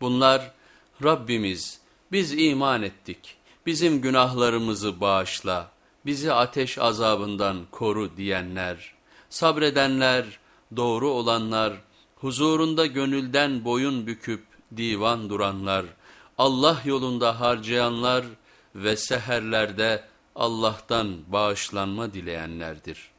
Bunlar Rabbimiz biz iman ettik, bizim günahlarımızı bağışla, bizi ateş azabından koru diyenler, sabredenler, doğru olanlar, huzurunda gönülden boyun büküp divan duranlar, Allah yolunda harcayanlar ve seherlerde Allah'tan bağışlanma dileyenlerdir.''